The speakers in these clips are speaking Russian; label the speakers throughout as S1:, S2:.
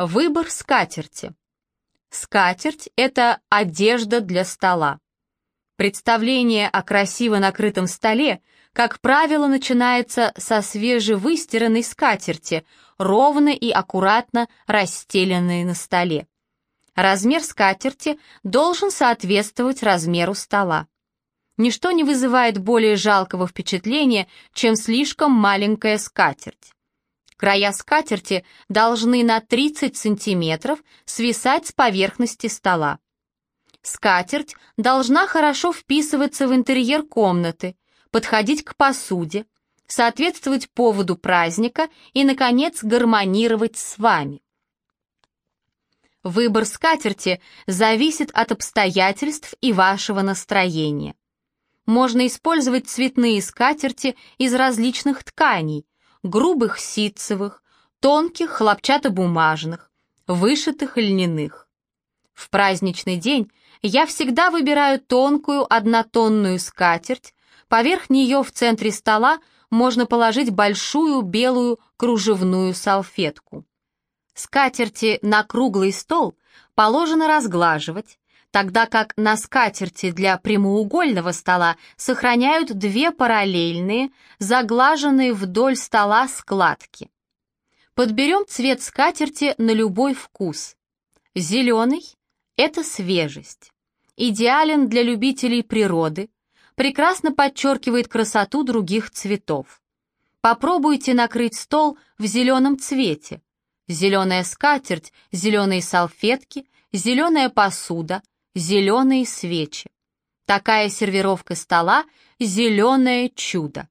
S1: Выбор скатерти. Скатерть – это одежда для стола. Представление о красиво накрытом столе, как правило, начинается со свежевыстиранной скатерти, ровно и аккуратно расстеленной на столе. Размер скатерти должен соответствовать размеру стола. Ничто не вызывает более жалкого впечатления, чем слишком маленькая скатерть. Края скатерти должны на 30 сантиметров свисать с поверхности стола. Скатерть должна хорошо вписываться в интерьер комнаты, подходить к посуде, соответствовать поводу праздника и, наконец, гармонировать с вами. Выбор скатерти зависит от обстоятельств и вашего настроения. Можно использовать цветные скатерти из различных тканей, грубых ситцевых, тонких хлопчатобумажных, вышитых льняных. В праздничный день я всегда выбираю тонкую однотонную скатерть, поверх нее в центре стола можно положить большую белую кружевную салфетку. Скатерти на круглый стол положено разглаживать, тогда как на скатерти для прямоугольного стола сохраняют две параллельные, заглаженные вдоль стола складки. Подберем цвет скатерти на любой вкус. Зеленый – это свежесть. Идеален для любителей природы, прекрасно подчеркивает красоту других цветов. Попробуйте накрыть стол в зеленом цвете – зеленая скатерть, зеленые салфетки, зеленая посуда, зеленые свечи. Такая сервировка стола — зеленое чудо.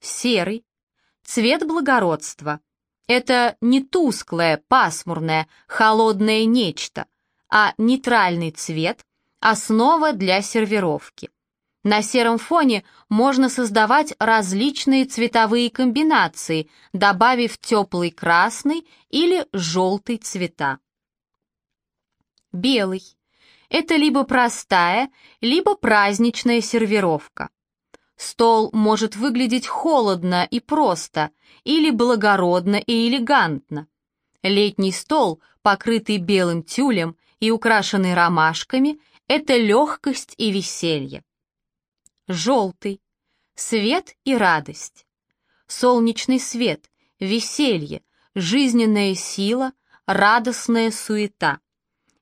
S1: Серый — цвет благородства. Это не тусклое, пасмурное, холодное нечто, а нейтральный цвет — основа для сервировки. На сером фоне можно создавать различные цветовые комбинации, добавив теплый красный или желтый цвета. Белый. Это либо простая, либо праздничная сервировка. Стол может выглядеть холодно и просто, или благородно и элегантно. Летний стол, покрытый белым тюлем и украшенный ромашками, это легкость и веселье. Желтый. Свет и радость. Солнечный свет, веселье, жизненная сила, радостная суета.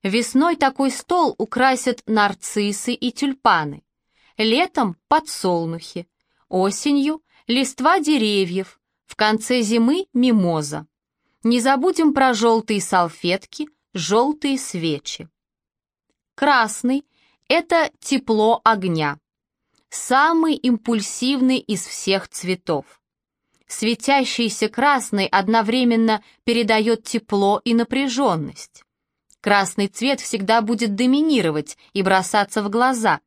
S1: Весной такой стол украсят нарциссы и тюльпаны. Летом — подсолнухи. Осенью — листва деревьев. В конце зимы — мимоза. Не забудем про желтые салфетки, желтые свечи. Красный — это тепло огня самый импульсивный из всех цветов. Светящийся красный одновременно передает тепло и напряженность. Красный цвет всегда будет доминировать и бросаться в глаза.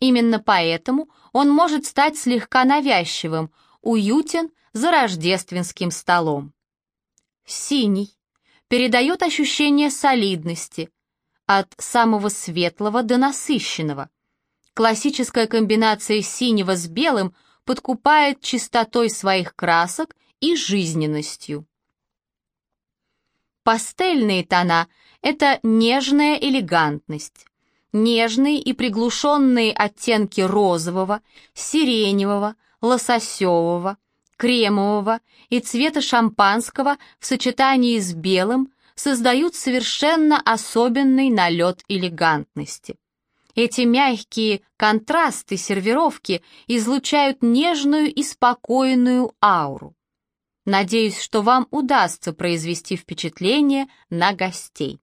S1: Именно поэтому он может стать слегка навязчивым, уютен за рождественским столом. Синий передает ощущение солидности, от самого светлого до насыщенного – Классическая комбинация синего с белым подкупает чистотой своих красок и жизненностью. Пастельные тона — это нежная элегантность. Нежные и приглушенные оттенки розового, сиреневого, лососевого, кремового и цвета шампанского в сочетании с белым создают совершенно особенный налет элегантности. Эти мягкие контрасты сервировки излучают нежную и спокойную ауру. Надеюсь, что вам удастся произвести впечатление на гостей.